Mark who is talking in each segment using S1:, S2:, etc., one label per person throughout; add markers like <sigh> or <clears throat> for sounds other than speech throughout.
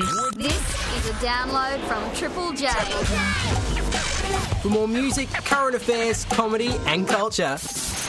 S1: This is a download from Triple J.
S2: For more music, current affairs, comedy, and culture,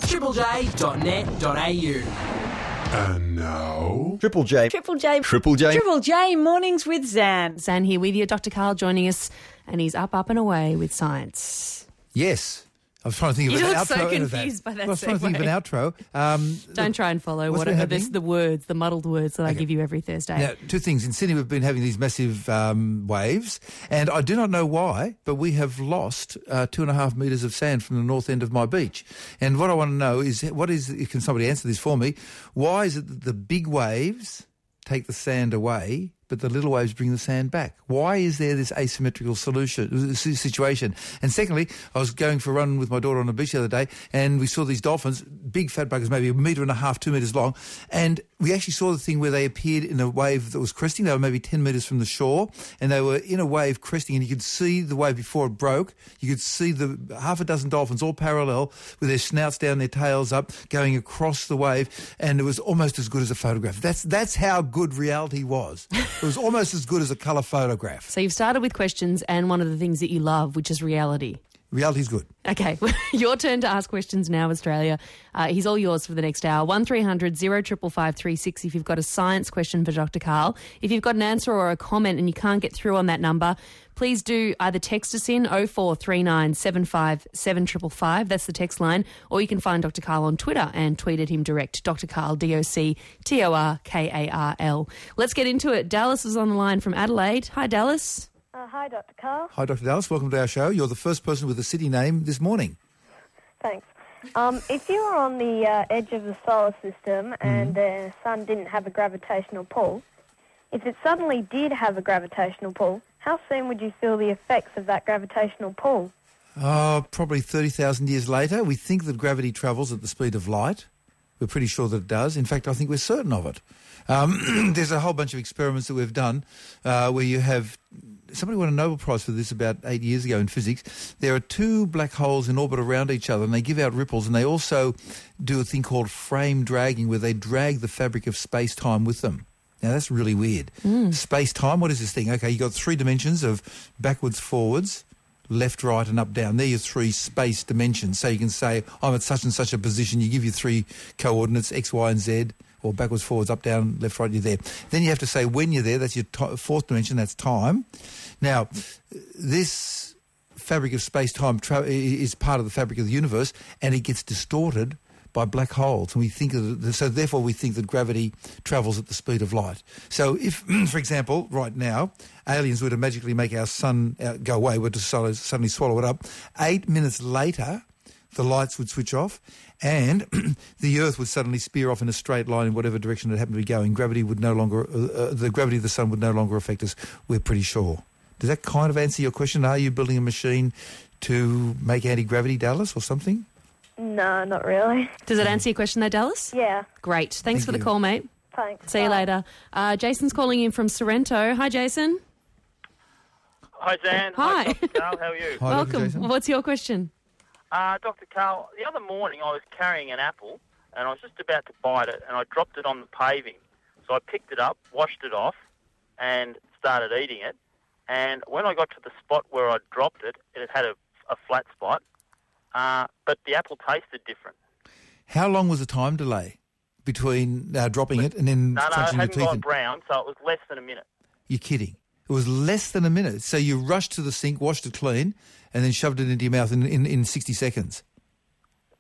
S2: triplej.net.au.
S3: And now,
S4: Triple J.
S5: Triple J.
S4: Triple J.
S5: Triple J mornings with Zan.
S6: Zan here with you, Dr. Karl joining us, and he's up, up and away with science.
S7: Yes. I was trying to think of
S6: You
S7: an
S6: look
S7: outro.
S6: so
S7: out of
S6: confused by that
S7: I was trying to think of an outro. Um,
S6: Don't try and follow
S7: What's
S6: what
S7: been
S6: are the, words, the muddled words that I give you every Thursday.
S7: Now, two things. In Sydney, we've been having these massive um, waves, and I do not know why, but we have lost uh, two and a half metres of sand from the north end of my beach. And what I want to know is, what is? Can somebody answer this for me? Why is it that the big waves take the sand away, but the little waves bring the sand back? Why is there this asymmetrical solution situation? And secondly, I was going for a run with my daughter on the beach the other day, and we saw these dolphins, big fat buggers, maybe a metre and a half, two metres long, and we actually saw the thing where they appeared in a wave that was cresting. They were maybe 10 metres from the shore, and they were in a wave cresting, and you could see the wave before it broke. You could see the half a dozen dolphins all parallel with their snouts down, their tails up, going across the wave, and it was almost as good as a photograph. That's that's how good reality was. <laughs> It was almost as good as a colour photograph.
S6: So you've started with questions and one of the things that you love, which is reality.
S7: Reality's good.
S6: Okay, <laughs> your turn to ask questions now, Australia. Uh, he's all yours for the next hour. One 0555 if you've got a science question for Dr. Karl. If you've got an answer or a comment and you can't get through on that number, please do either text us in 0439 75 that's the text line, or you can find Dr. Karl on Twitter and tweet at him direct, Dr. Karl, D-O-C-T-O-R-K-A-R-L. Let's get into it. Dallas is on the line from Adelaide. Hi, Dallas.
S8: Uh, hi, Dr. Karl.
S7: Hi, Dr. Dallas. Welcome to our show. You're the first person with a city name this morning.
S8: Thanks. Um, if you were on the uh, edge of the solar system and the sun didn't have a gravitational pull, if it suddenly did have a gravitational pull, how soon would you feel the effects of that gravitational pull?
S7: Oh, probably 30,000 years later. We think that gravity travels at the speed of light. We're pretty sure that it does. In fact, I think we're certain of it. Um, <clears throat> there's a whole bunch of experiments that we've done uh, where you have somebody won a Nobel Prize for this about eight years ago in physics. There are two black holes in orbit around each other, and they give out ripples, and they also do a thing called frame dragging, where they drag the fabric of space time with them. Now that's really weird. Space time. What is this thing? Okay, you got three dimensions of backwards, forwards, left, right, and up, down. They're your three space dimensions. So you can say, I'm at such and such a position. You give your three coordinates, X, Y, and Z, or backwards, forwards, up, down, left, right, you're there. Then you have to say when you're there. That's your fourth dimension. That's time. Now, this fabric of space-time is part of the fabric of the universe, and it gets distorted by black holes. And we think the, so therefore we think that gravity travels at the speed of light. So if, <clears throat> for example, right now, aliens were to magically make our sun uh, go away, were to suddenly swallow it up, eight minutes later, the lights would switch off and <clears throat> the Earth would suddenly spear off in a straight line in whatever direction it happened to be going. Gravity would no longer, uh, uh, the gravity of the sun would no longer affect us. We're pretty sure. Does that kind of answer your question? Are you building a machine to make anti-gravity, Dallas, or something?
S8: No, not really.
S6: Does it answer your question though, Dallas?
S8: Yeah,
S6: Great. Thanks
S7: Thank
S6: for the
S7: you.
S6: call, mate.
S8: thanks.
S6: See you later. Uh, Jason's calling in from Sorrento. Hi, Jason.
S9: Hi, Dan.
S6: Hi.
S9: Dr. Karl. How are you?
S7: Hi,
S6: Welcome.
S7: Jason.
S6: What's your question?
S9: Uh, Dr. Karl, the other morning I was carrying an apple and I was just about to bite it and I dropped it on the paving. So I picked it up, washed it off, and started eating it. And when I got to the spot where I dropped it, it had a, a flat spot, uh, but the apple tasted different.
S7: How long was the time delay between uh, dropping it and then
S9: No, no, it
S7: crunching your
S9: hadn't
S7: teeth?
S9: gone
S7: in?
S9: brown, so it was less than a minute.
S7: You're kidding. It was less than a minute. So you rushed to the sink, washed it clean, and then shoved it into your mouth in, in, in 60 seconds.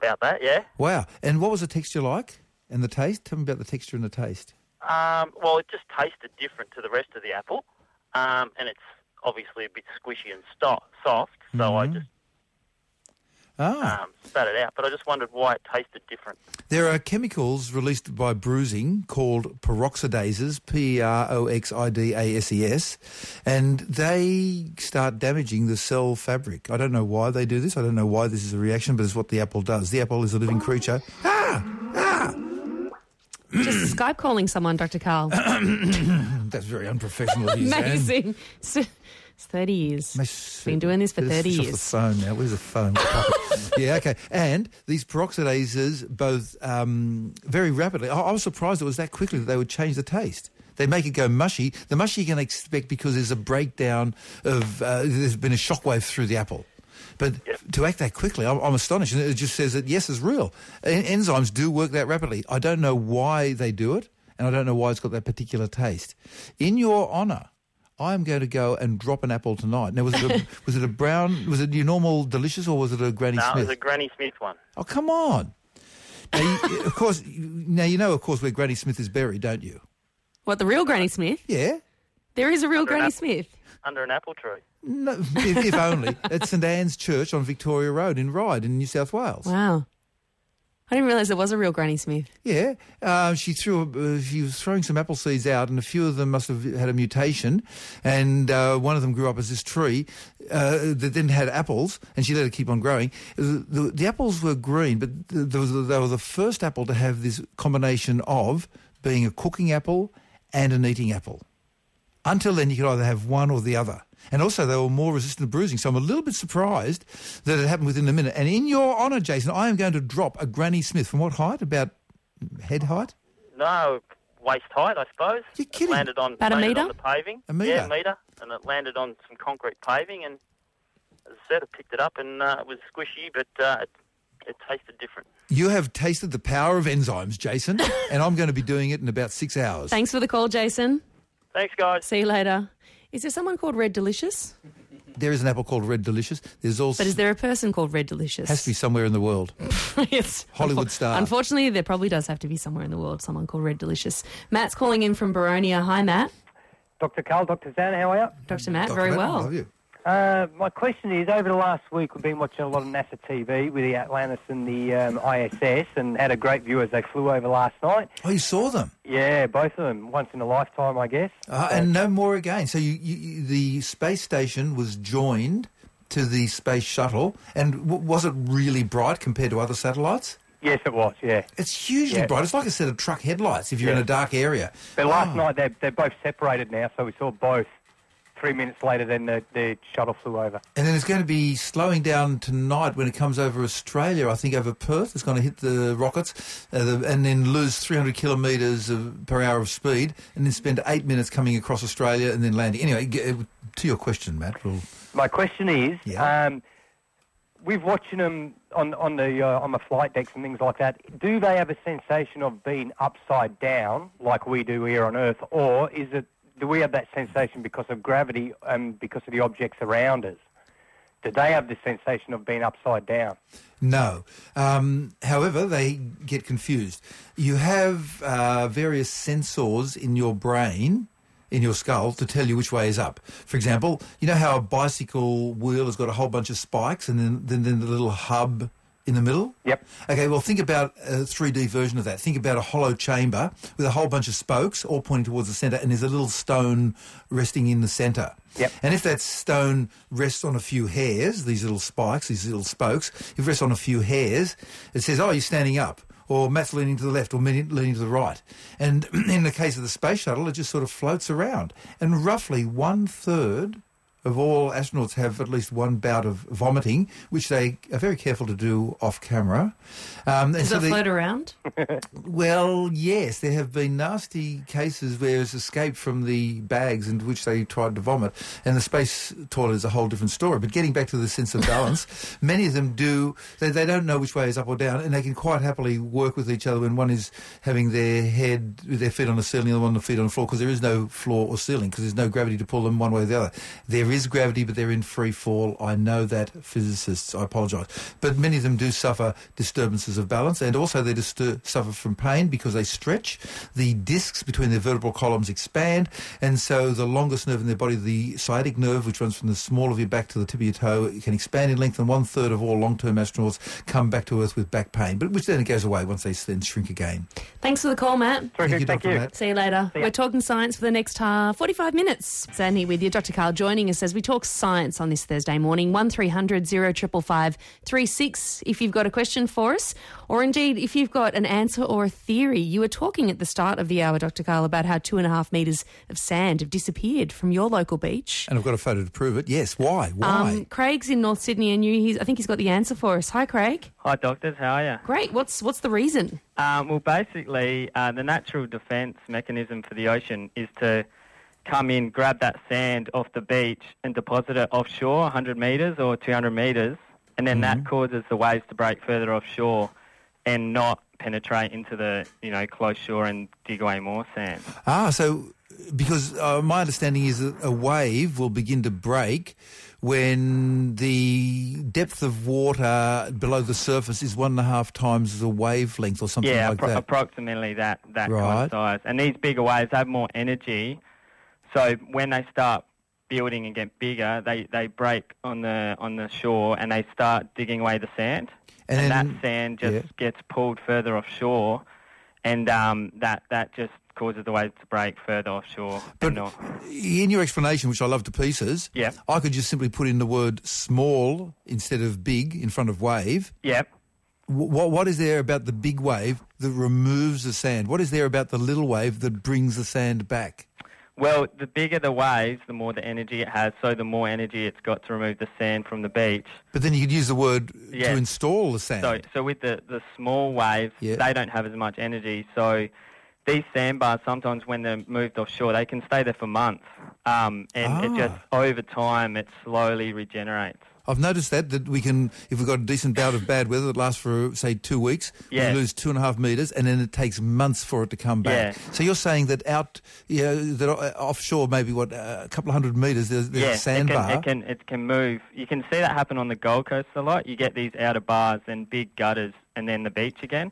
S9: About that, yeah.
S7: Wow. And what was the texture like and the taste? Tell me about the texture and the taste.
S9: Um, well, it just tasted different to the rest of the apple, um, and it's obviously a bit squishy and soft. So I just
S7: Ah.
S9: um, spat it out, but I just wondered why it tasted different.
S7: There are chemicals released by bruising called peroxidases, P-R-O-X-I-D-A-S-E-S, and they start damaging the cell fabric. I don't know why they do this. I don't know why this is a reaction, but it's what the apple does. The apple is a living creature. Ah! Ah! <clears throat>
S6: Just Skype calling someone, Dr. Karl. <coughs>
S7: That's very unprofessional of you,
S6: Amazing. <laughs> It's it's 30 years.
S7: Must-
S6: Been doing this for 30 years.
S7: Off the phone now. Where's the phone? <laughs> yeah, okay. And these peroxidases both um, very rapidly. I, I was surprised it was that quickly that they would change the taste. They make it go mushy. The mushy you can expect because there's a breakdown of, uh, there's been a shockwave through the apple. But to act that quickly, I'm, I'm astonished. And it just says that, yes, it's real. En- enzymes do work that rapidly. I don't know why they do it, and I don't know why it's got that particular taste. In your honour, I'm going to go and drop an apple tonight. Now, was it a, <laughs> was it a brown, was it your normal delicious, or was it a Granny
S9: No, it
S7: Smith?
S9: was a Granny Smith one.
S7: Oh, come on. Now, you, eh, of course, now you know, of course, where Granny Smith is buried, don't you?
S6: What, the real Granny Smith?
S7: Yeah.
S6: There is a real
S9: Under
S6: Granny
S9: apple.
S6: Smith.
S9: Under an apple tree.
S7: No, if, if only. At St Anne's Church on Victoria Road in Ryde in New South Wales.
S6: Wow. I didn't realise there was a real Granny Smith.
S7: Yeah, uh, she threw. Uh, she was throwing some apple seeds out, and a few of them must have had a mutation, and uh, one of them grew up as this tree uh, that then had apples, and she let it keep on growing. The, the, the apples were green, but th- there they were the first apple to have this combination of being a cooking apple and an eating apple. Until then, you could either have one or the other. And also, they were more resistant to bruising. So I'm a little bit surprised that it happened within a minute. And in your honour, Jason, I am going to drop a Granny Smith. From what height? About head height?
S9: No, waist height, I suppose.
S7: You're kidding.
S9: It landed on,
S6: About a
S9: landed
S6: metre?
S9: on the paving.
S7: A metre?
S9: Yeah, a metre. And it landed on some concrete paving. And as I said, I picked it up and uh, it was squishy, but uh, it, it tasted different.
S7: You have tasted the power of enzymes, Jason, <laughs> and I'm going to be doing it in about six hours.
S6: Thanks for the call, Jason.
S9: Thanks, guys.
S6: See you later. Is there someone called Red Delicious?
S7: There is an apple called Red Delicious. There's also
S6: But is there a person called Red Delicious?
S7: has to be somewhere in the world. <laughs>
S6: yes.
S7: Hollywood star.
S6: Unfortunately, there probably does have to be somewhere in the world someone called Red Delicious. Matt's calling in from Boronia. Hi, Matt.
S3: Dr. Karl, Dr. Zan, how are you?
S6: Dr. Matt,
S7: Dr.
S6: very
S7: Matt, I
S6: well.
S7: love you.
S3: Uh, my question is, over the last week, we've been watching a lot of NASA TV with the Atlantis and the um, ISS, and had a great view as they flew over last night.
S7: Oh, you saw them,
S3: Yeah, both of them, once in a lifetime, I guess.
S7: uh, and no more again. So you, you, the space station was joined to the space shuttle, and w- was it really bright compared to other satellites?
S3: Yes, it was. Yeah,
S7: It's hugely
S3: Yeah.
S7: bright. It's like a set of truck headlights if you're in a dark area.
S3: but last
S7: Oh.
S3: night they're, they're both separated now, so we saw both. Three minutes later, then the, the shuttle flew over.
S7: And then it's going to be slowing down tonight when it comes over Australia. I think over Perth, it's going to hit the rockets uh, the, and then lose 300 kilometres of, per hour of speed, and then spend eight minutes coming across Australia and then landing. Anyway, g- uh, to your question, Matt. We'll,
S3: My question is,
S7: Yeah.
S3: um, we've watching them on on the uh, on the flight decks and things like that. Do they have a sensation of being upside down like we do here on Earth, or is it? Do we have that sensation because of gravity and because of the objects around us? Do they have the sensation of being upside down?
S7: No. Um, however, they get confused. You have uh, various sensors in your brain, in your skull, to tell you which way is up. For example, you know how a bicycle wheel has got a whole bunch of spikes and then, then, then the little hub in the middle?
S3: Yep.
S7: Okay, well, think about a 3D version of that. Think about a hollow chamber with a whole bunch of spokes all pointing towards the centre, and there's a little stone resting in the centre.
S3: Yep.
S7: And if that stone rests on a few hairs, these little spikes, these little spokes, if it rests on a few hairs, it says, oh, you're standing up, or Matt's leaning to the left, or leaning leaning to the right. And <clears throat> in the case of the space shuttle, it just sort of floats around. And roughly one third of all astronauts have at least one bout of vomiting, which they are very careful to do off camera. Um,
S6: Does
S7: so
S6: it
S7: they-
S6: float around? <laughs>
S7: well, yes, there have been nasty cases where it's escaped from the bags into which they tried to vomit, and the space toilet is a whole different story. But getting back to the sense of balance, <laughs> many of them do, they, they don't know which way is up or down, and they can quite happily work with each other when one is having their head, their feet on the ceiling, and the other one their feet on the floor, because there is no floor or ceiling, because there's no gravity to pull them one way or the other. There is gravity, but they're in free fall. I know that, physicists, I apologise. But many of them do suffer disturbances of balance, and also they distur- suffer from pain because they stretch. The discs between their vertebral columns expand, and so the longest nerve in their body, the sciatic nerve, which runs from the small of your back to the tip of your toe, it can expand in length, and one third of all long-term astronauts come back to Earth with back pain, but which then it goes away once they then shrink again.
S6: Thanks for the call, Matt.
S7: Thank you,
S3: thank
S7: Dr.
S3: you.
S7: Matt.
S6: See you later.
S3: ya.
S6: We're talking science for the next uh, 45 minutes. Sandy with you, Dr. Karl, joining us us as we talk science on this Thursday morning. 1300 0555 36 if you've got a question for us, or indeed if you've got an answer or a theory. You were talking at the start of the hour, Dr. Karl, about how two and a half metres of sand have disappeared from your local beach.
S7: And I've got a photo to prove it. Yes. Why? Why?
S6: Um, Craig's in North Sydney, and you, he's, I think he's got the answer for us. Hi, Craig.
S4: Hi, doctors. How are you?
S6: Great. What's what's the reason?
S4: Um, well, basically, uh, the natural defence mechanism for the ocean is to come in, grab that sand off the beach, and deposit it offshore, 100 metres or 200 metres, and then that causes the waves to break further offshore, and not penetrate into the you know close shore and dig away more sand.
S7: Ah, so because uh, my understanding is that a wave will begin to break when the depth of water below the surface is one and a half times the wavelength or something
S4: yeah,
S7: like
S4: appro-
S7: that.
S4: approximately that that kind
S7: Right.
S4: of size. And these bigger waves have more energy, so when they start building and get bigger, they, they break on the on the shore and they start digging away the sand,
S7: And
S4: and, that sand just
S7: yeah.
S4: gets pulled further offshore, and um, that that just causes the waves to break further offshore.
S7: But
S4: not-
S7: in your explanation, which I love to pieces,
S4: Yeah.
S7: I could just simply put in the word small instead of big in front of wave.
S4: Yep.
S7: What, what is there about the big wave that removes the sand? What is there about the little wave that brings the sand back?
S4: Well, the bigger the waves, the more the energy it has. So the more energy it's got to remove the sand from the beach.
S7: But then you could use the word
S4: Yeah.
S7: to install the sand.
S4: So, so with the, the small waves,
S7: Yeah.
S4: they don't have as much energy. So these sandbars, sometimes when they're moved offshore, they can stay there for months. Um, and it
S7: Ah.
S4: just, over time, it slowly regenerates.
S7: I've noticed that that we can, if we've got a decent bout of bad weather that lasts for say two weeks,
S4: Yeah.
S7: we lose two and a half meters, and then it takes months for it to come back.
S4: Yeah.
S7: So you're saying that out, you know, that uh, offshore, maybe what uh, a couple of hundred meters, there's, there's
S4: yeah,
S7: a sandbar.
S4: It can, it, can, it can move. You can see that happen on the Gold Coast a lot. You get these outer bars and big gutters and then the beach again.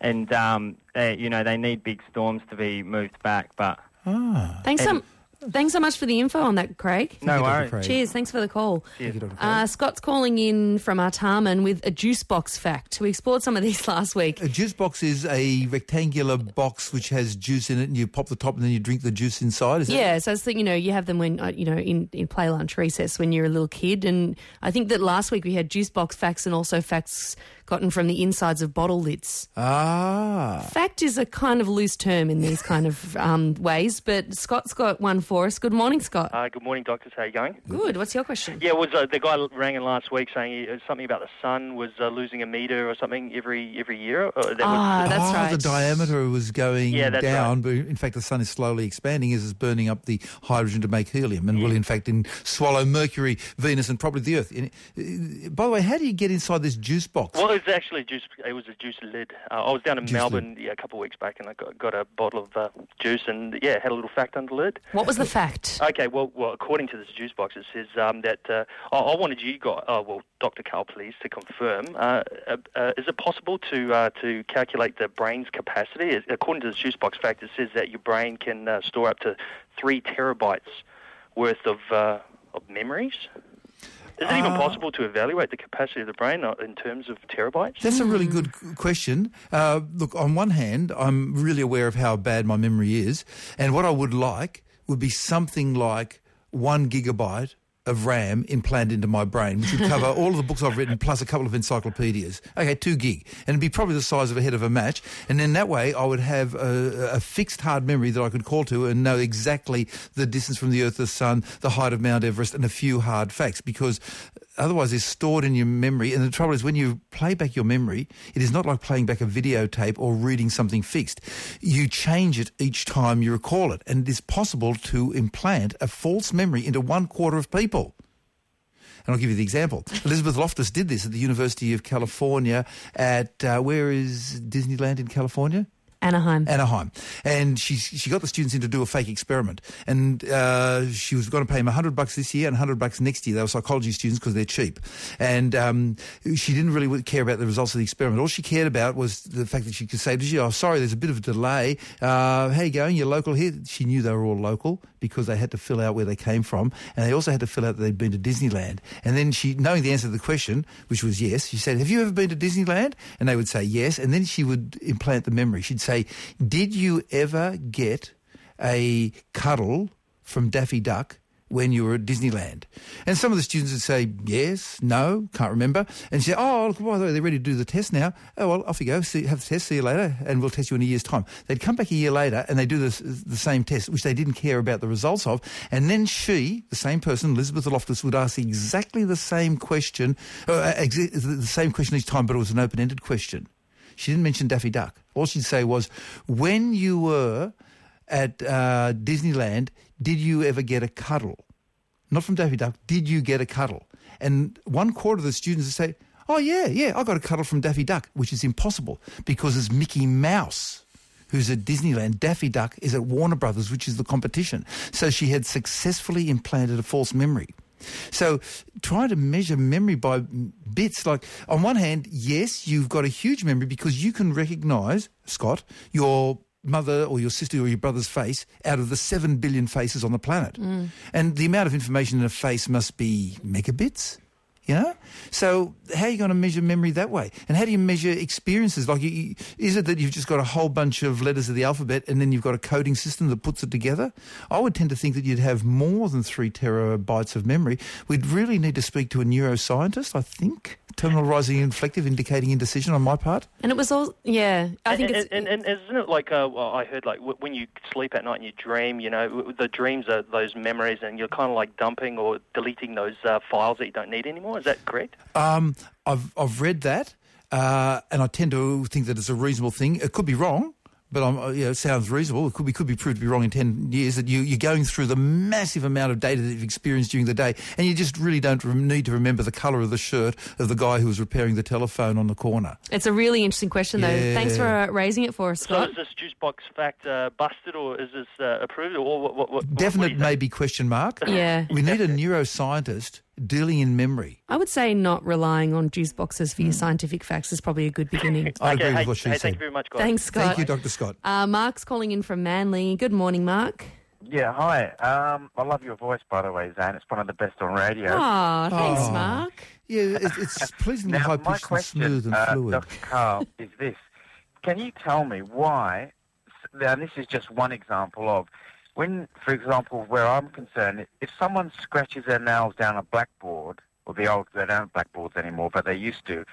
S4: And, um, they, you know, they need big storms to be moved back. But
S6: Thanks
S4: And-
S6: so, thanks so much for the info on that, Craig.
S4: no worries.
S6: Cheers. Thanks for the call.
S4: Cheers.
S6: Uh, Scott's calling in from Artarmon with a juice box fact. We explored some of these <laughs> last week.
S7: A juice box is a rectangular box which has juice in it, and you pop the top, and then you drink the juice inside. Is that-
S6: Yeah, so I was thinking, you know, you have them when, uh, you know, in, in play lunch recess when you're a little kid. And I think that last week we had juice box facts and also facts gotten from the insides of bottle lids.
S7: Ah.
S6: Fact is a kind of loose term in these kind of um, ways, but Scott's got one for us. Good morning, Scott.
S10: Uh, good morning, doctors. How are you going?
S6: Good. What's your question?
S10: Yeah, was uh, the guy rang in last week saying he, uh, something about the sun was uh, losing a meter or something every every year. Uh, that
S6: Ah,
S10: was,
S6: that's
S7: oh,
S6: right.
S7: the diameter was going
S10: Yeah, that's
S7: down, but in fact the sun is slowly expanding as it's burning up the hydrogen to make helium and will in fact in swallow Mercury, Venus and probably the Earth. Uh, By the way, how do you get inside this juice box?
S10: well, it was actually a juice. It was a juice lid. Uh, I was down in
S7: Juice
S10: Melbourne yeah, a couple of weeks back, and I got, got a bottle of uh, juice, and yeah, had a little fact under the lid.
S6: What was the fact?
S10: Okay, well, well, according to this juice box, it says um, that uh, I, I wanted you guys, oh, well, Dr. Karl, please, to confirm. Uh, uh, uh, is it possible to uh, to calculate the brain's capacity? According to this juice box fact, it says that your brain can uh, store up to three terabytes worth of uh, of memories. Is it even
S7: Ah.
S10: possible to evaluate the capacity of the brain uh, in terms of terabytes?
S7: That's a really good question. Uh, look, on one hand, I'm really aware of how bad my memory is, and what I would like would be something like one gigabyte of RAM implanted into my brain, which would cover all of the books I've written plus a couple of encyclopedias. Okay, two gig. And it'd be probably the size of a head of a match. And then that way I would have a, a fixed hard memory that I could call to and know exactly the distance from the Earth to the Sun, the height of Mount Everest, and a few hard facts because otherwise it's stored in your memory. And the trouble is when you play back your memory, it is not like playing back a videotape or reading something fixed. You change it each time you recall it. And it is possible to implant a false memory into one quarter of people. And I'll give you the example. Elizabeth Loftus did this at the University of California at, uh, where is Disneyland in California?
S6: Anaheim.
S7: Anaheim. And she she got the students in to do a fake experiment. And uh, she was going to pay them 100 bucks this year and 100 bucks next year. They were psychology students because they're cheap. And um, she didn't really care about the results of the experiment. All she cared about was the fact that she could say to you, oh, sorry, there's a bit of a delay. Uh, how you going? You're local here? She knew they were all local because they had to fill out where they came from. And they also had to fill out that they'd been to Disneyland. And then she, knowing the answer to the question, which was yes, she said, have you ever been to Disneyland? And they would say yes. And then she would implant the memory. She'd say, did you ever get a cuddle from Daffy Duck when you were at Disneyland? And some of the students would say, yes, no, can't remember. And say, oh, look, by the way, they're ready to do the test now. Oh, well, off you go. See, have the test, see you later, and we'll test you in a year's time. They'd come back a year later and they do the same test, which they didn't care about the results of. And then she, the same person, Elizabeth Loftus, would ask exactly the same question, uh, the same question each time, but it was an open-ended question. She didn't mention Daffy Duck. All she'd say was, when you were at uh, Disneyland, did you ever get a cuddle? Not from Daffy Duck. Did you get a cuddle? And one quarter of the students would say, oh, yeah, yeah, I got a cuddle from Daffy Duck, which is impossible because it's Mickey Mouse who's at Disneyland. Daffy Duck is at Warner Brothers, which is the competition. So she had successfully implanted a false memory. So trying to measure memory by bits, like on one hand, yes, you've got a huge memory because you can recognise, Scott, your mother or your sister or your brother's face out of the 7 billion faces on the planet. Mm. And the amount of information in a face must be megabits. You know, so how are you going to measure memory that way? And how do you measure experiences? Like, you, you- is it that you've just got a whole bunch of letters of the alphabet and then you've got a coding system that puts it together? I would tend to think that you'd have more than three terabytes of memory. We'd really need to speak to a neuroscientist. I think terminal rising inflective indicating indecision on my part.
S6: And it was all, yeah, I think
S10: and,
S6: it's.
S10: and, and, and isn't it like uh, well, I heard like w- when you sleep at night and you dream, you know, w- the dreams are those memories, and you're kind of like dumping or deleting those uh, files that you don't need anymore. Is that correct?
S7: Um, I've I've read that, uh, and I tend to think that it's a reasonable thing. It could be wrong, but I'm, uh, you know, it sounds reasonable. It could be could be proved to be wrong in ten years. That you you're going through the massive amount of data that you've experienced during the day, and you just really don't rem- need to remember the colour of the shirt of the guy who was repairing the telephone on the corner.
S6: It's a really interesting question, though.
S7: Yeah.
S6: Thanks for uh, raising it for us,
S10: So is this juice box fact uh, busted, or is this uh, approved, or what? what, what
S7: Definite maybe question mark.
S6: Yeah.
S7: We need a neuroscientist dealing in memory.
S6: I would say not relying on juice boxes for your scientific facts is probably a good <laughs> beginning.
S7: I
S10: Okay,
S7: agree
S10: hey,
S7: with what she
S10: hey,
S7: said.
S10: thank you very much, guys.
S6: Thanks, Scott.
S7: Thank you, Dr. Scott.
S6: Uh, Mark's calling in from Manly. Good morning, Mark.
S11: Yeah, hi. Um, I love your voice, by the way, Zane. It's one of the best on radio.
S6: Oh, thanks,
S7: Oh.
S6: Mark.
S7: Yeah, it's, it's <laughs> pleasingly
S11: now,
S7: high pitched and smooth and
S11: uh,
S7: fluid.
S11: Dr. Karl, <laughs> is this. Can you tell me why, now this is just one example of, when, for example, where I'm concerned, if someone scratches their nails down a blackboard, or the old, they don't have blackboards anymore, but they used to,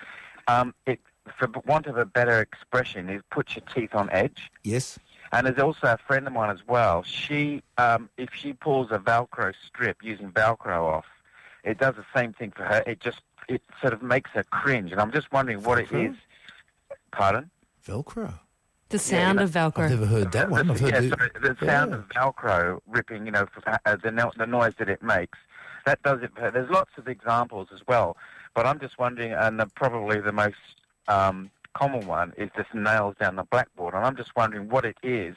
S11: um, it, for want of a better expression, is put your teeth on edge.
S7: Yes.
S11: And there's also a friend of mine as well. She, um, if she pulls a Velcro strip using Velcro off, it does the same thing for her. It just, it sort of makes her cringe. And I'm just wondering what it is. Pardon?
S7: Velcro.
S6: The sound
S11: you know,
S6: of Velcro.
S7: I've never heard that one. I've heard
S11: yeah,
S7: the,
S11: sorry, the sound
S7: Yeah.
S11: of Velcro ripping, you know, for, uh, the, the noise that it makes. That does it. for her. There's lots of examples as well. But I'm just wondering, and the, probably the most um, common one is just nails down the blackboard. And I'm just wondering what it is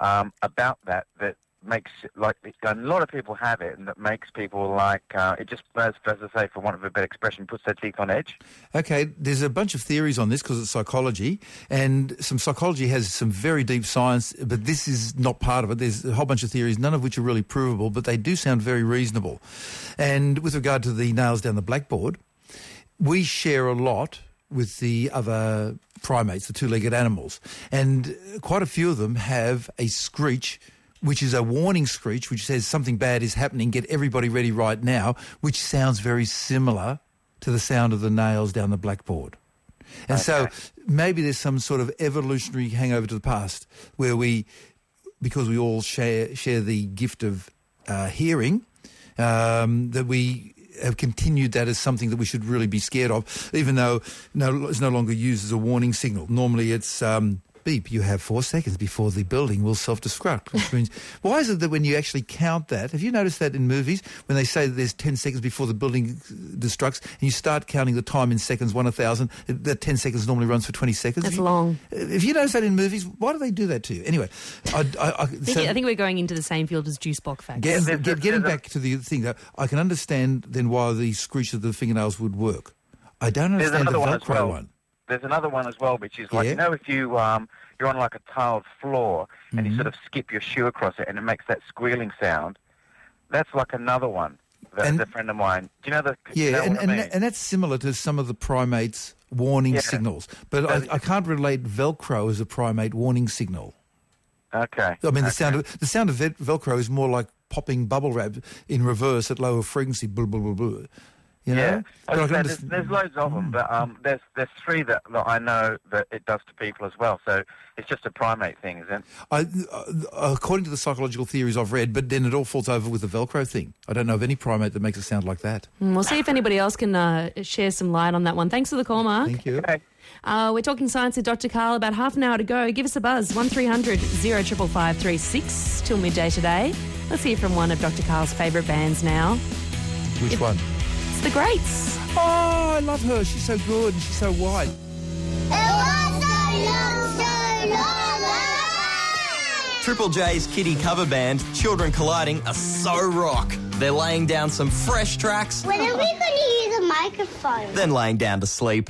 S11: um, about that that makes like a lot of people have it and that makes people like uh, it just as, as I say for want of a better expression puts their teeth on edge
S7: Okay, there's a bunch of theories on this because it's psychology, and some psychology has some very deep science, but this is not part of it. There's a whole bunch of theories, none of which are really provable, but they do sound very reasonable. And with regard to the nails down the blackboard, we share a lot with the other primates, the two-legged animals, and quite a few of them have a screech which is a warning screech which says something bad is happening, get everybody ready right now, which sounds very similar to the sound of the nails down the blackboard. And so maybe there's some sort of evolutionary hangover to the past where we, because we all share share the gift of uh, hearing, um, that we have continued that as something that we should really be scared of, even though no, it's no longer used as a warning signal. Normally it's um, beep, you have four seconds before the building will self-destruct. Which means, <laughs> why is it that when you actually count that, have you noticed that in movies, when they say that there's 10 seconds before the building uh, destructs, and you start counting the time in seconds, 1 a thousand, that 10 seconds normally runs for 20 seconds?
S6: That's
S7: you-
S6: long.
S7: Uh, if you notice that in movies, why do they do that to you? Anyway, I, I, I, <laughs>
S6: I think,
S7: so-
S6: I think we're going into the same field as juice box facts.
S7: Get,
S11: there's-
S7: get- getting back to the thing, though, I can understand then why the screech of the fingernails would work. I don't understand the
S11: another one as
S7: Velcro
S11: well
S7: one.
S11: There's another one as well which is like
S7: Yeah.
S11: you know if you um, you're on like a tiled floor and
S7: Mm-hmm.
S11: you sort of skip your shoe across it and it makes that squealing sound that's like another one that
S7: And-
S11: a friend of mine do you know the
S7: Yeah,
S11: you know
S7: and,
S11: what I
S7: and,
S11: mean?
S7: and that's similar to some of the primates' warning
S11: Yeah.
S7: signals. But I, I can't relate Velcro as a primate warning signal.
S11: okay
S7: I mean, the sound of the sound of Velcro is more like popping bubble wrap in reverse at lower frequency. Blah, blah, blah, blah. You know?
S11: Yeah,
S7: But I
S11: I there's, there's loads of them, but um, there's there's three that, that I know that it does to people as well. So it's just a primate thing, isn't it?
S7: I, uh, according to the psychological theories I've read, but then it all falls over with the Velcro thing. I don't know of any primate that makes it sound like that.
S6: Mm, We'll see if anybody else can uh, share some light on that one. Thanks for the call, Mark.
S7: Thank you.
S6: Uh, we're talking science with Dr. Karl. About half an hour to go. Give us a buzz. 1300 055536 till midday today. Let's hear from one of Dr. Karl's favourite bands now.
S7: Which one?
S6: It's the Grates.
S7: Oh, I love her. She's so good and she's so white.
S12: Triple J's kiddie cover band, Children Colliding, are so rock. They're laying down some fresh tracks,
S13: When are we going to use a microphone?
S12: then laying down to sleep.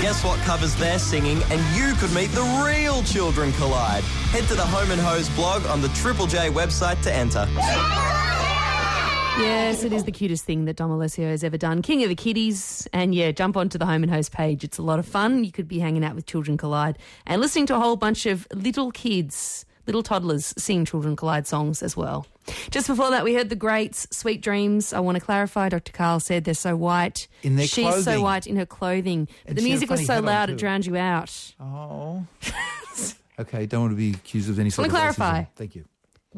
S12: Guess what covers they're singing, and you could meet the real Children Collide. Head to the Home and Hosed blog on the Triple J website to enter.
S6: Yes, it is the cutest thing that Dom Alessio has ever done. King of the Kiddies. And yeah, jump onto the Home and Hosed page. It's a lot of fun. You could be hanging out with Children Collide and listening to a whole bunch of little kids, little toddlers sing Children Collide songs as well. Just before that, we heard the Grates, Sweet Dreams. I want to clarify, Dr. Karl said they're so white.
S7: In their
S6: She's so white in her clothing. But
S7: And
S6: the
S7: she had a
S6: music was so loud it drowned you out.
S7: Oh. <laughs> okay, don't want to be accused of any sort I
S6: Wanna
S7: of
S6: clarify?
S7: racism. Thank you.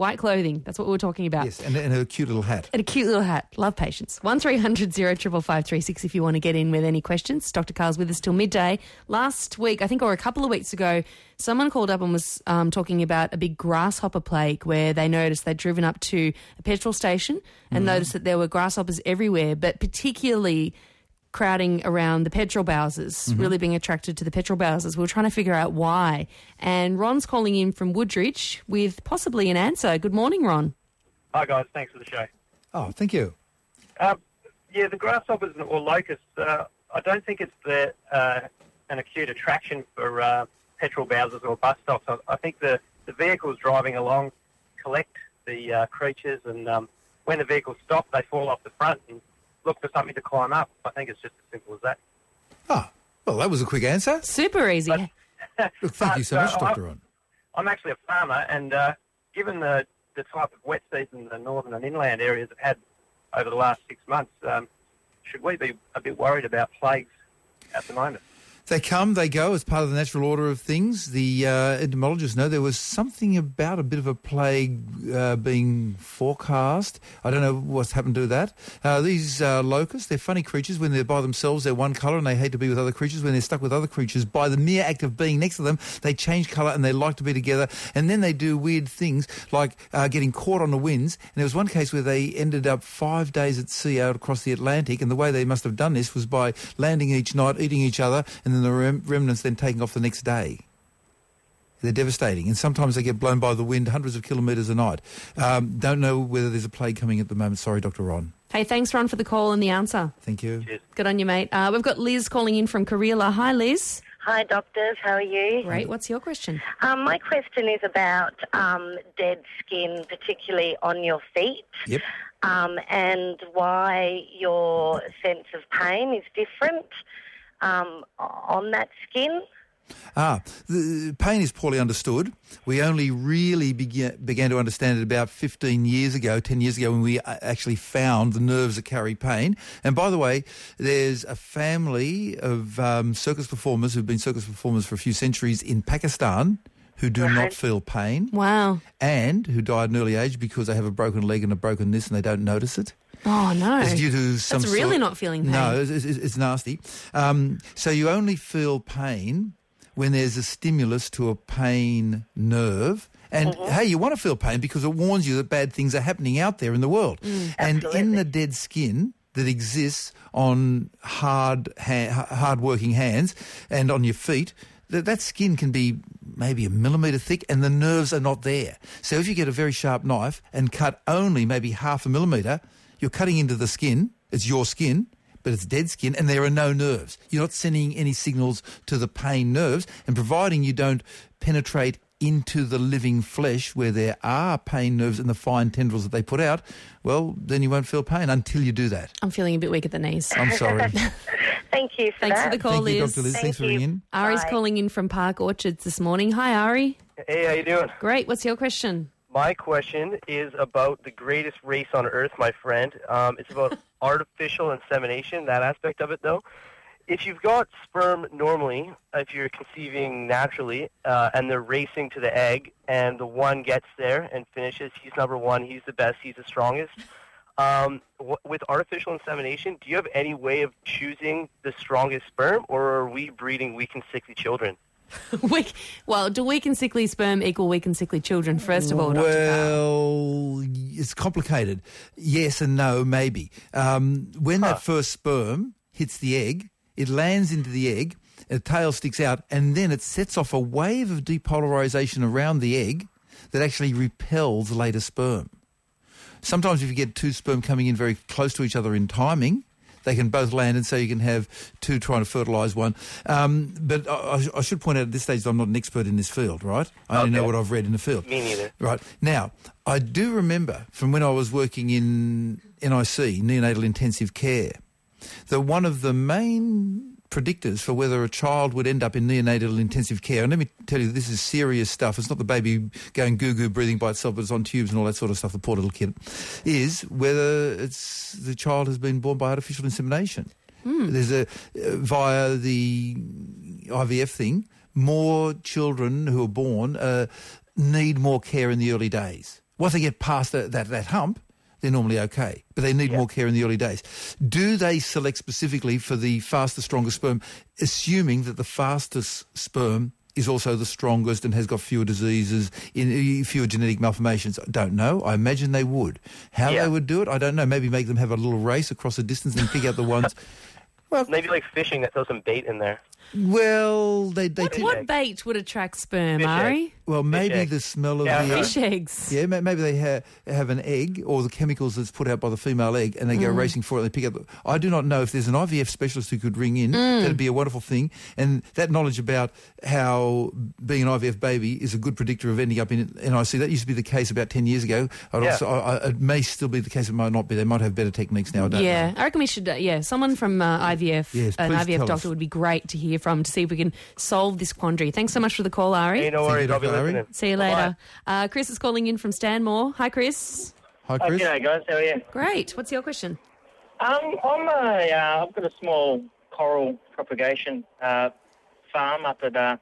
S6: White clothing. That's what we were talking about.
S7: Yes, and, and her cute little hat.
S6: And a cute little hat. Love patience. One 055536 if you want to get in with any questions. Dr. Karl's with us till midday. Last week, I think, or a couple of weeks ago, someone called up and was um, talking about a big grasshopper plague where they noticed they'd driven up to a petrol station and
S14: Mhm.
S6: noticed that there were grasshoppers everywhere, but particularly crowding around the petrol bowsers,
S14: Mhm.
S6: really being attracted to the petrol bowsers. We were trying to figure out why. And Ron's calling in from Woodridge with possibly an answer. Good morning, Ron.
S14: Hi guys, thanks for the show.
S7: Oh, thank you.
S14: Um, yeah, the grasshoppers or locusts. Uh, I don't think it's the, uh, an acute attraction for uh, petrol bowsers or bus stops. I, I think the, the vehicles driving along collect the uh, creatures, and um, when the vehicles stop, they fall off the front and look for something to climb up. I think it's just as simple as that.
S7: Well, that was a quick answer.
S6: Super easy. <laughs>
S7: Look, thank you so much,
S14: uh,
S7: Dr.
S14: I-
S7: Ron.
S14: I'm actually a farmer, and uh, given the, the type of wet season the northern and inland areas have had over the last six months, um, should we be a bit worried about plagues at the moment?
S7: They come, they go as part of the natural order of things. The uh, entomologists know there was something about a bit of a plague uh, being forecast. I don't know what's happened to that. Uh, these uh, locusts, they're funny creatures. When they're by themselves, they're one colour and they hate to be with other creatures. When they're stuck with other creatures, by the mere act of being next to them, they change colour and they like to be together. And then they do weird things like uh, getting caught on the winds. And there was one case where they ended up five days at sea out across the Atlantic. And the way they must have done this was by landing each night, eating each other, and then the rem- remnants then taking off the next day. They're devastating, and sometimes they get blown by the wind hundreds of kilometres a night. Um, don't know whether there's a plague coming at the moment. Sorry, Dr. Ron.
S6: Hey, thanks, Ron, for the call and the answer.
S7: Thank you.
S6: Good on you, mate. Uh, we've got Liz calling in from Karela. Hi, Liz.
S15: Hi, doctors. How are you?
S6: Great. What's your question?
S15: Um, my question is about um, dead skin, particularly on your feet,
S7: Yep.
S15: um, and why your sense of pain is different um, on that skin.
S7: Ah, the pain is poorly understood. We only really began, began to understand it about 15 years ago, 10 years ago, when we uh, actually found the nerves that carry pain. And by the way, there's a family of um, circus performers who've been circus performers for a few centuries in Pakistan who do not feel pain.
S6: Wow.
S7: And who died at an early age because they have a broken leg and a broken this and they don't notice it.
S6: Oh, no.
S7: It's due to some
S6: That's really not feeling pain.
S7: No, it's, it's, it's nasty. Um, so you only feel pain when there's a stimulus to a pain nerve. And
S6: Mm-hmm.
S7: hey, you want to feel pain because it warns you that bad things are happening out there in the world.
S6: Mm.
S7: and in the dead skin that exists on hard, ha- hard working hands and on your feet, that, that skin can be maybe a millimetre thick and the nerves are not there. So if you get a very sharp knife and cut only maybe half a millimetre, you're cutting into the skin, it's your skin, but it's dead skin and there are no nerves. You're not sending any signals to the pain nerves and providing you don't penetrate into the living flesh where there are pain nerves and the fine tendrils that they put out, well, then you won't feel pain until you do that.
S6: I'm feeling a bit weak at the knees.
S7: I'm sorry. <laughs>
S15: Thank you for
S6: Thanks
S15: that.
S6: for the call,
S7: Thank you, Dr. Liz. Thanks for
S15: you.
S7: ringing in.
S6: Ari's
S15: Bye.
S6: calling in from Park Orchards this morning. Hi, Ari.
S14: Hey, how are you doing?
S6: Great. What's your question?
S16: My question is about the greatest race on earth, my friend. Um, it's about <laughs> artificial insemination, that aspect of it, though. If you've got sperm normally, if you're conceiving naturally, uh, and they're racing to the egg, and the one gets there and finishes, he's number one, he's the best, he's the strongest. Um, w- with artificial insemination, do you have any way of choosing the strongest sperm, or are we breeding weak and sickly children? <laughs>
S6: weak, well, do weak and sickly sperm equal weak and sickly children, first of all, Dr.
S7: Well, it's complicated. Yes and no, maybe. Um, when that first sperm hits the egg, it lands into the egg, a tail sticks out, and then it sets off a wave of depolarization around the egg that actually repels later sperm. Sometimes if you get two sperm coming in very close to each other in timing, they can both land, and so you can have two trying to fertilise one. Um, but I, I- I should point out at this stage that I'm not an expert in this field, right? I only know what I've read in the field.
S16: Me neither.
S7: Right. Now, I do remember from when I was working in NIC, neonatal intensive care, that one of the main predictors for whether a child would end up in neonatal intensive care, and let me tell you, this is serious stuff. It's not the baby going goo-goo breathing by itself, but it's on tubes and all that sort of stuff, the poor little kid, is whether it's the child has been born by artificial insemination. There's a, uh, via the IVF thing, more children who are born uh, need more care in the early days. Once they get past that, that, that hump, they're normally okay, but they need more care in the early days. Do they select specifically for the fastest, strongest sperm, assuming that the fastest sperm is also the strongest and has got fewer diseases, in, fewer genetic malformations? I don't know. I imagine they would. How they would do it, I don't know. Maybe make them have a little race across a distance and pick out the ones. <laughs>
S16: Well, Maybe like fishing that throws some bait in there.
S7: Well, they they
S6: What, what bait would attract sperm,
S16: Fish
S6: Ari?
S7: Well, maybe
S16: eggs.
S7: the smell of
S16: Yeah,
S7: the
S6: Fish eggs.
S7: Yeah, maybe they ha- have an egg or the chemicals that's put out by the female egg, and they go
S6: Mm.
S7: racing for it. and They pick up. The, I do not know if there's an IVF specialist who could ring in.
S6: Mm.
S7: That'd be a wonderful thing, and that knowledge about how being an IVF baby is a good predictor of ending up in NIC. That used to be the case about ten years ago. I'd
S6: Yeah.
S7: also, I, I, it may still be the case. It might not be. They might have better techniques now. I don't
S6: yeah,
S7: know.
S6: I reckon we should. Uh, yeah, someone from uh, IVF,
S7: Yes,
S6: an IVF doctor
S7: us.
S6: would be great to hear from to see if we can solve this quandary. Thanks so much for the call, Ari.
S16: Hey, no
S7: Thank
S16: worries.
S7: You,
S16: I'll be
S7: Dr. Ari.
S16: listening.
S6: See you later. Uh, Chris is calling in from Stanmore. Hi, Chris.
S7: Hi,
S9: Chris. g'day, guys. How are you?
S6: Great. What's your question?
S9: Um, I'm a, uh, I've got a small coral propagation uh, farm up at uh,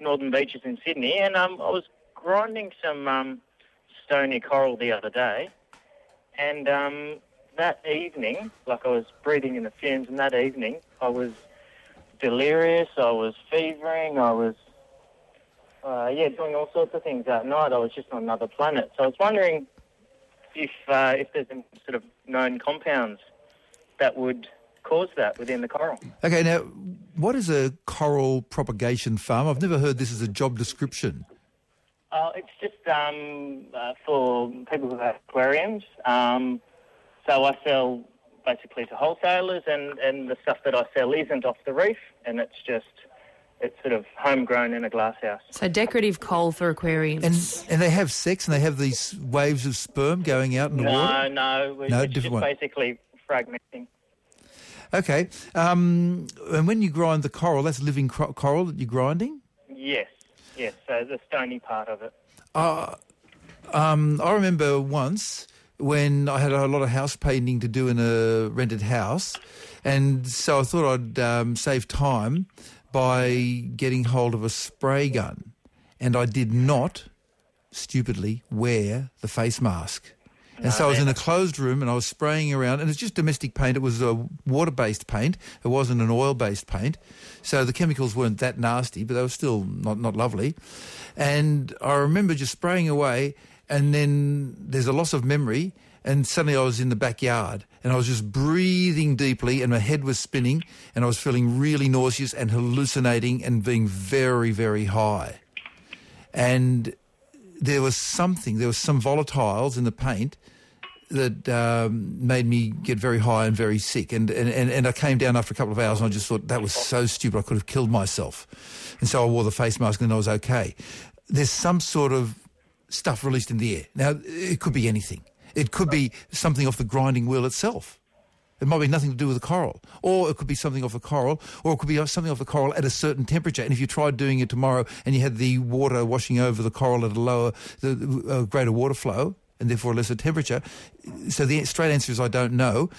S9: Northern Beaches in Sydney, and um, I was grinding some um, stony coral the other day, and um, that evening, like I was breathing in the fumes, and that evening I was delirious, I was fevering, I was, uh, yeah, doing all sorts of things at night. I was just on another planet. So I was wondering if uh, if there's any sort of known compounds that would cause that within the coral.
S7: Okay, now what is a coral propagation farm? I've never heard this as a job description.
S9: Uh, it's just um, uh, for people who have aquariums. Um, so I sell basically to wholesalers, and, and the stuff that I sell isn't off the reef, and it's just it's sort of homegrown in a glasshouse.
S6: So decorative coal for aquariums.
S7: And and they have sex and they have these waves of sperm going out in the
S9: no,
S7: water.
S9: no, it's
S7: No,
S9: just
S7: one.
S9: basically fragmenting.
S7: Okay. Um, and when you grind the coral, that's living coral that you're grinding.
S9: Yes, yes. So the stony part of it.
S7: Uh, um, I remember once when I had a lot of house painting to do in a rented house, and so I thought I'd um, save time by getting hold of a spray gun, and I did not, stupidly, wear the face mask. And so I was in a closed room and I was spraying around, and it's just domestic paint. It was a water-based paint. It wasn't an oil-based paint. So the chemicals weren't that nasty, but they were still not, not lovely. And I remember just spraying away, and then there's a loss of memory, and suddenly I was in the backyard, and I was just breathing deeply, and my head was spinning, and I was feeling really nauseous and hallucinating and being very, very high. And there was something, there was some volatiles in the paint that um, made me get very high and very sick. And, and, and, and I came down after a couple of hours and I just thought, that was so stupid, I could have killed myself. And so I wore the face mask and I was okay. There's some sort of stuff released in the air. Now, it could be anything. It could be something off the grinding wheel itself. It might be nothing to do with the coral, or it could be something off the coral, or it could be something off the coral at a certain temperature. And if you tried doing it tomorrow and you had the water washing over the coral at a lower, the, uh, greater water flow, and therefore a lesser temperature. So the straight answer is I don't know.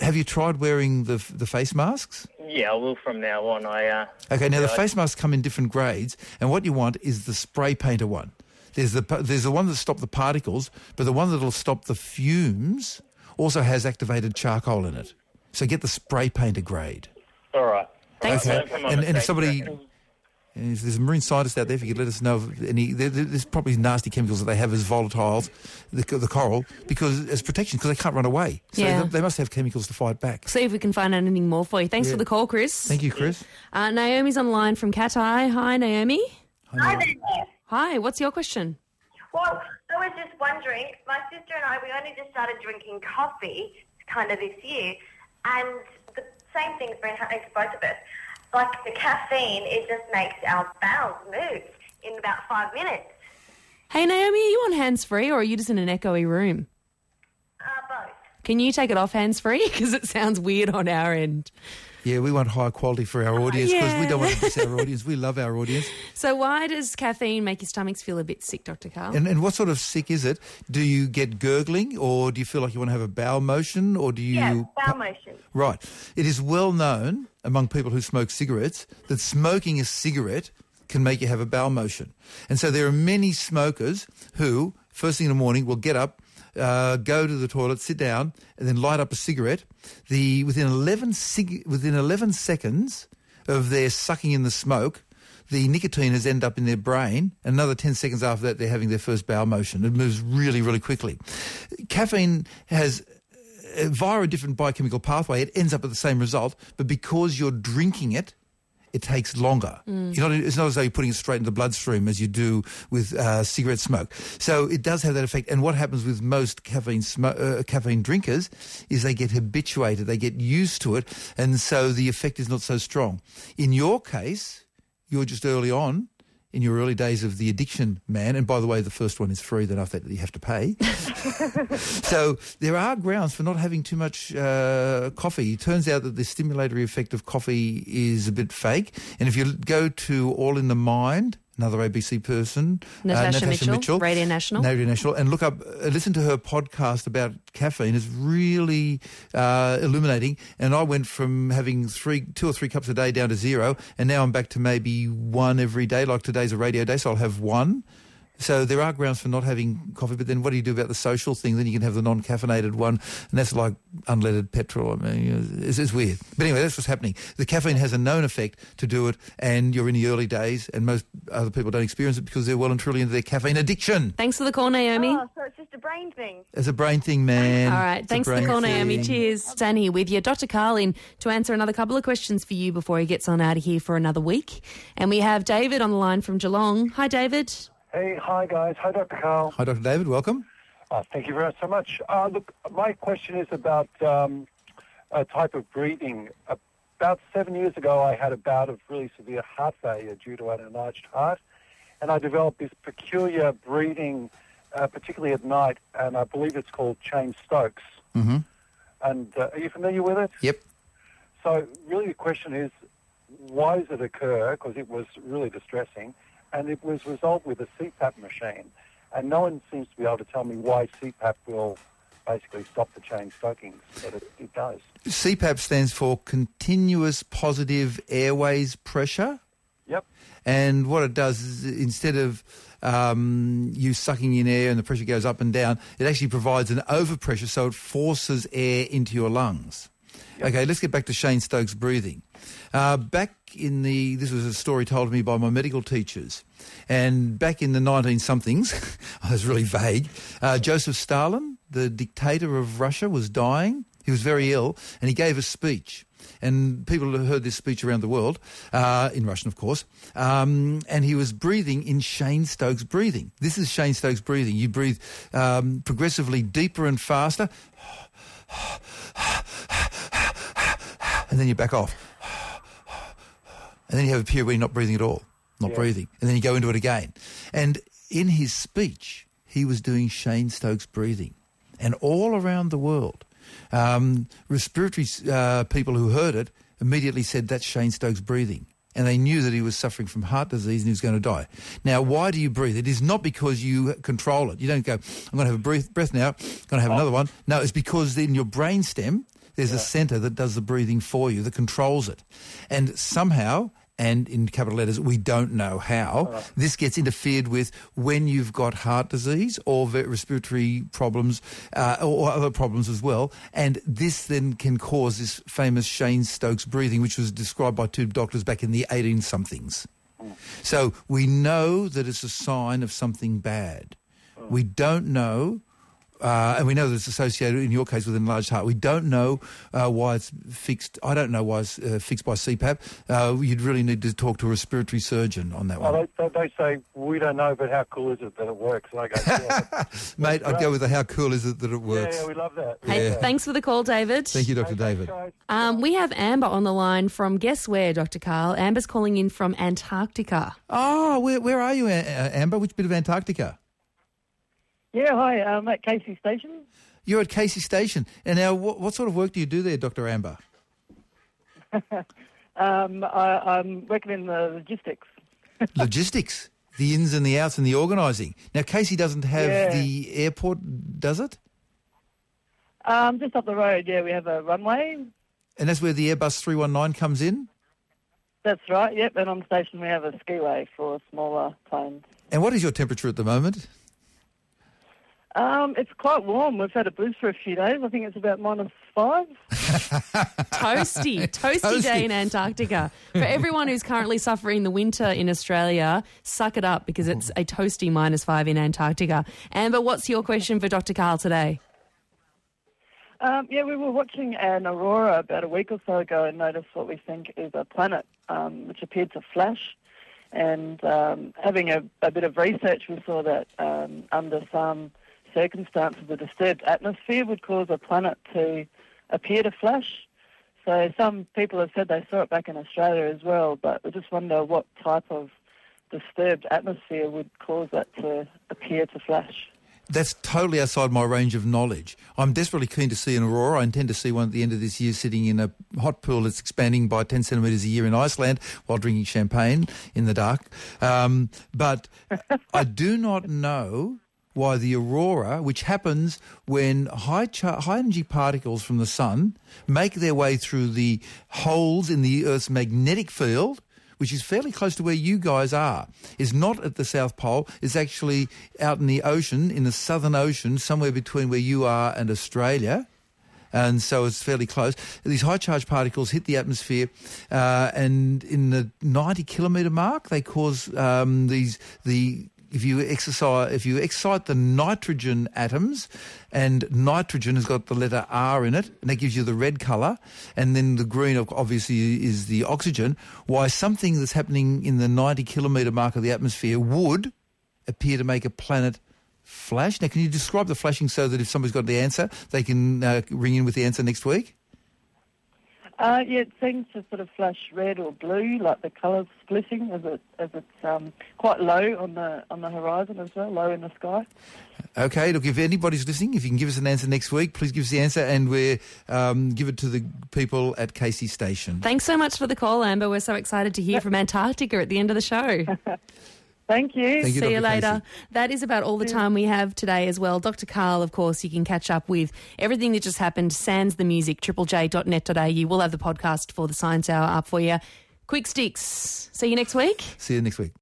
S7: Have you tried wearing the the face masks?
S9: Yeah, I will from now on. I uh,
S7: Okay, now the
S9: I-
S7: face masks come in different grades, and what you want is the spray painter one. There's the there's the one that stops the particles, but the one that'll stop the fumes also has activated charcoal in it. So get the spray painter grade.
S9: All right.
S7: Thanks.
S9: Okay.
S7: Okay. And, and if somebody, if there's a marine scientist out there, if you could let us know of any, there, there- there's probably nasty chemicals that they have as volatiles, the, the coral, because as protection, because they can't run away. So
S6: Yeah.
S7: they, they must have chemicals to fight back.
S6: See if we can find out anything more for you. Thanks
S7: Yeah.
S6: for the call, Chris.
S7: Thank you, Chris.
S6: Uh, Naomi's online from Cat Katai. Hi, Naomi.
S17: Hi there.
S6: Hi, what's your question?
S17: Well, I was just wondering, my sister and I, we only just started drinking coffee kind of this year, and the same thing's been happening to both of us. Like the caffeine, it just makes our bowels move in about five minutes.
S6: Hey, Naomi, are you on hands free or are you just in an echoey room?
S17: Uh, both.
S6: Can you take it off hands free? Because <laughs> it sounds weird on our end.
S7: Yeah, we want high quality for our oh, audience because we
S6: yeah.
S7: don't want to miss our audience. We love our audience. <laughs>
S6: So, why does caffeine make your stomachs feel a bit sick, Dr. Karl?
S7: And, and what sort of sick is it? Do you get gurgling or do you feel like you want to have a bowel motion or do you...
S17: Yeah, bowel motion.
S7: Right. It is well known among people who smoke cigarettes that smoking a cigarette can make you have a bowel motion. And so there are many smokers who, first thing in the morning, will get up, uh, go to the toilet, sit down, and then light up a cigarette. The within eleven within eleven seconds of their sucking in the smoke, the nicotine has ended up in their brain. Another 10 seconds after that, they're having their first bowel motion. It moves really, really quickly. Caffeine has uh, via a different biochemical pathway, it ends up at the same result, but because you're drinking it, it takes longer.
S18: Mm.
S7: You're not, it's not as though you're putting it straight into the bloodstream as you do with uh, cigarette smoke. So it does have that effect. And what happens with most caffeine uh, caffeine drinkers is they get habituated, they get used to it, and so the effect is not so strong. In your case, you're just early on in your early days of the addiction, man. And by the way, the first one is free, then after that you have to pay. <laughs> so there are grounds for not having too much uh, coffee. It turns out that the stimulatory effect of coffee is a bit fake. And if you go to All in the Mind, another ABC person, uh,
S6: Natasha Mitchell, Radio National.
S7: Radio National, and look up, uh, listen to her podcast about caffeine. It's really uh, illuminating. And I went from having three, two or three cups a day down to zero, and now I'm back to maybe one every day. Like today's a radio day, so I'll have one. So there are grounds for not having coffee, but then what do you do about the social thing? Then you can have the non-caffeinated one, and that's like unleaded petrol. I mean, it's, it's weird. But anyway, that's what's happening. The caffeine has a known effect to do it, and you're in the early days, and most other people don't experience it because they're well and truly into their caffeine addiction.
S6: Thanks for the call, Naomi.
S17: Oh, so it's just a brain thing.
S7: It's a brain thing, man.
S6: All right,
S7: It's
S6: thanks for the
S7: brain
S6: call, Naomi. Cheers. Stan here with you. Dr. Carlin to answer another couple of questions for you before he gets on out of here for another week. And we have David on the line from Geelong. Hi, David.
S18: Hey, hi guys. Hi, Dr. Karl.
S7: Hi, Dr. David. Welcome.
S18: Uh, thank you very so much. Uh, look, my question is about um, a type of breathing. About seven years ago, I had a bout of really severe heart failure due to an enlarged heart, and I developed this peculiar breathing, uh, particularly at night, and I believe it's called Cheyne-Stokes.
S7: Mm-hmm.
S18: And uh, are you familiar with it?
S7: Yep.
S18: So really the question is, why does it occur? Because it was really distressing, and it was resolved with a CPAP machine. And no one seems to be able to tell me why CPAP will basically stop the chain stokings, but it, it does.
S7: CPAP stands for Continuous Positive Airways Pressure.
S18: Yep.
S7: And what it does is instead of um, you sucking in air and the pressure goes up and down, it actually provides an overpressure, so it forces air into your lungs. Okay, let's get back to Cheyne-Stokes breathing. Uh, back in the, this was a story told to me by my medical teachers, and back in the 19 somethings, <laughs> I was really vague, uh, Joseph Stalin, the dictator of Russia, was dying. He was very ill, and he gave a speech. And people have heard this speech around the world, uh, in Russian, of course. Um, and he was breathing in Cheyne-Stokes breathing. This is Cheyne-Stokes breathing. You breathe um, progressively deeper and faster, <sighs> <sighs> <sighs> and then you back off. And then you have a period where you're not breathing at all, not
S18: Yeah.
S7: breathing. And then you go into it again. And in his speech, he was doing Cheyne-Stokes breathing. And all around the world, Um, respiratory uh, people who heard it immediately said that's Cheyne-Stokes breathing. And they knew that he was suffering from heart disease and he was going to die. Now, why do you breathe? It is not because you control it. You don't go, I'm going to have a breath, breath now, I'm going to have another one. No, it's because in your brain stem, there's a center that does the breathing for you, that controls it. And somehow, and in capital letters, we don't know how, this gets interfered with when you've got heart disease or respiratory problems uh, or other problems as well. And this then can cause this famous Cheyne-Stokes breathing, which was described by two doctors back in the 18-somethings. So we know that it's a sign of something bad. We don't know, uh, and we know that it's associated, in your case, with enlarged heart. We don't know uh, why it's fixed. I don't know why it's uh, fixed by CPAP. Uh, you'd really need to talk to a respiratory surgeon on that one.
S18: Well, they, they, they say, we don't know, but how cool is it that it works? And I go, yeah. <laughs>
S7: Mate, I'd go with the how cool is it that it works.
S18: yeah, we love that.
S6: Hey,
S7: Yeah.
S6: thanks for the call, David.
S7: Thank you, Dr. David.
S6: Um, we have Amber on the line from guess where, Dr. Karl? Amber's calling in from Antarctica.
S7: Oh, where, where are you, uh, Amber? Which bit of Antarctica?
S19: Yeah, hi, I'm at Casey Station.
S7: You're at Casey Station. And now, what, what sort of work do you do there, Dr. Amber? <laughs>
S19: Um, I, I'm working in the logistics. <laughs>
S7: Logistics, the ins and the outs and the organising. Now, Casey doesn't have
S19: Yeah.
S7: the airport, does it?
S19: Um, just up the road, yeah, we have a runway.
S7: And that's where the Airbus 319 comes in?
S19: That's right, yep, and on the station we have a skiway for smaller planes.
S7: And what is your temperature at the moment?
S19: Um, it's quite warm. We've had a boost for a few days. I think it's about minus five. <laughs>
S6: Toasty, <laughs> toasty day in Antarctica. For everyone who's currently suffering the winter in Australia, suck it up because it's a toasty minus five in Antarctica. Amber, what's your question for Dr. Karl today?
S19: Um, yeah, we were watching an aurora about a week or so ago and noticed what we think is a planet um, which appeared to flash. And um, having a, a bit of research, we saw that um, under some circumstances, a disturbed atmosphere would cause a planet to appear to flash. So some people have said they saw it back in Australia as well, but we just wonder what type of disturbed atmosphere would cause that to appear to flash.
S7: That's totally outside my range of knowledge. I'm desperately keen to see an aurora. I intend to see one at the end of this year sitting in a hot pool that's expanding by 10 centimetres a year in Iceland while drinking champagne in the dark. Um, but <laughs> I do not know why the aurora, which happens when high, high energy particles from the sun make their way through the holes in the Earth's magnetic field, which is fairly close to where you guys are, is not at the South Pole. It's actually out in the ocean, in the Southern Ocean, somewhere between where you are and Australia. And so it's fairly close. These high charge particles hit the atmosphere, uh, and in the 90 kilometre mark, they cause um, these the if you exercise, if you excite the nitrogen atoms, and nitrogen has got the letter R in it, and that gives you the red colour, and then the green obviously is the oxygen. Why something that's happening in the 90 kilometre mark of the atmosphere would appear to make a planet flash. Now, can you describe the flashing so that if somebody's got the answer, they can uh, ring in with the answer next week?
S19: Uh, yeah, it seems to sort of flash red or blue, like the colours splitting as it as it's um, quite low on the on the horizon as well, low in the sky.
S7: Okay, look, if anybody's listening, if you can give us an answer next week, please give us the answer and we um, give it to the people at Casey Station.
S6: Thanks so much for the call, Amber. We're so excited to hear from Antarctica at the end of the show. <laughs>
S19: Thank you.
S7: Thank you,
S6: See you
S7: Dr.
S6: later. That is about all the time we have today as well. Dr. Karl, of course, you can catch up with everything that just happened. Sans the music, triplej.net.au. We'll have the podcast for the Science Hour up for you. Quick sticks. See you next week.
S7: See you next week.